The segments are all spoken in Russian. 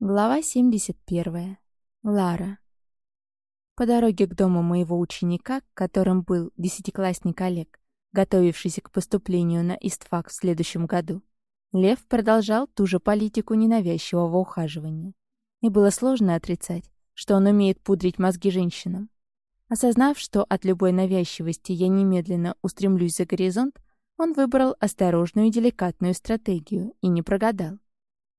Глава 71. Лара. По дороге к дому моего ученика, которым был десятиклассник Олег, готовившийся к поступлению на ИСТФАК в следующем году, Лев продолжал ту же политику ненавязчивого ухаживания. И было сложно отрицать, что он умеет пудрить мозги женщинам. Осознав, что от любой навязчивости я немедленно устремлюсь за горизонт, он выбрал осторожную и деликатную стратегию и не прогадал.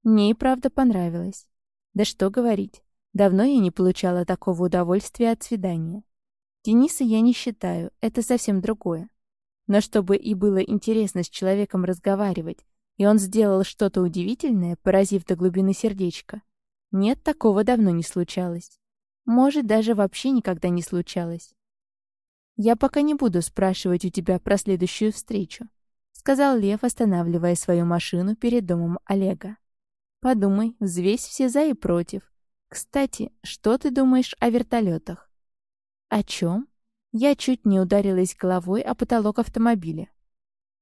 Мне и правда понравилось. Да что говорить, давно я не получала такого удовольствия от свидания. Дениса я не считаю, это совсем другое. Но чтобы и было интересно с человеком разговаривать, и он сделал что-то удивительное, поразив до глубины сердечка, нет, такого давно не случалось. Может, даже вообще никогда не случалось. «Я пока не буду спрашивать у тебя про следующую встречу», сказал Лев, останавливая свою машину перед домом Олега. Подумай, взвесь все за и против. Кстати, что ты думаешь о вертолетах? О чем? Я чуть не ударилась головой о потолок автомобиля.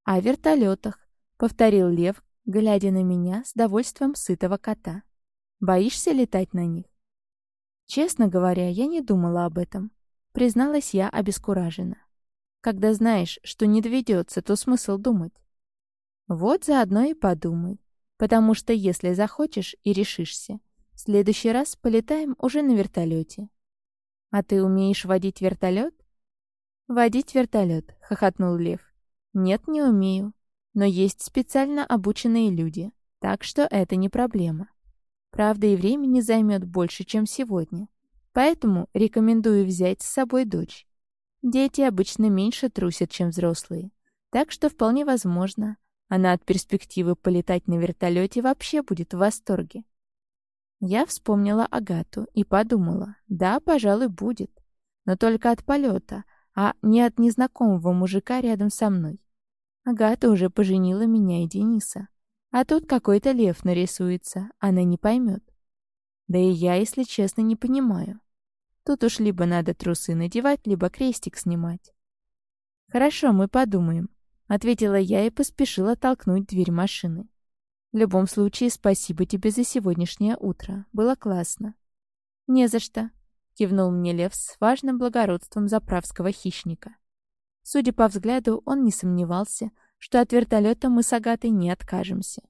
О вертолетах, повторил Лев, глядя на меня с довольством сытого кота. Боишься летать на них? Честно говоря, я не думала об этом. Призналась я обескураженно. Когда знаешь, что не доведется, то смысл думать. Вот заодно и подумай. Потому что если захочешь и решишься, в следующий раз полетаем уже на вертолете. А ты умеешь водить вертолет? Водить вертолет, хохотнул Лев. Нет, не умею. Но есть специально обученные люди, так что это не проблема. Правда, и времени займет больше, чем сегодня. Поэтому рекомендую взять с собой дочь. Дети обычно меньше трусят, чем взрослые. Так что вполне возможно, она от перспективы полетать на вертолете вообще будет в восторге. Я вспомнила Агату и подумала, да, пожалуй, будет. Но только от полета, а не от незнакомого мужика рядом со мной. Агата уже поженила меня и Дениса. А тут какой-то лев нарисуется, она не поймет. Да и я, если честно, не понимаю. Тут уж либо надо трусы надевать, либо крестик снимать. Хорошо, мы подумаем. — ответила я и поспешила толкнуть дверь машины. «В любом случае, спасибо тебе за сегодняшнее утро. Было классно». «Не за что», — кивнул мне Лев с важным благородством заправского хищника. Судя по взгляду, он не сомневался, что от вертолета мы с Агатой не откажемся.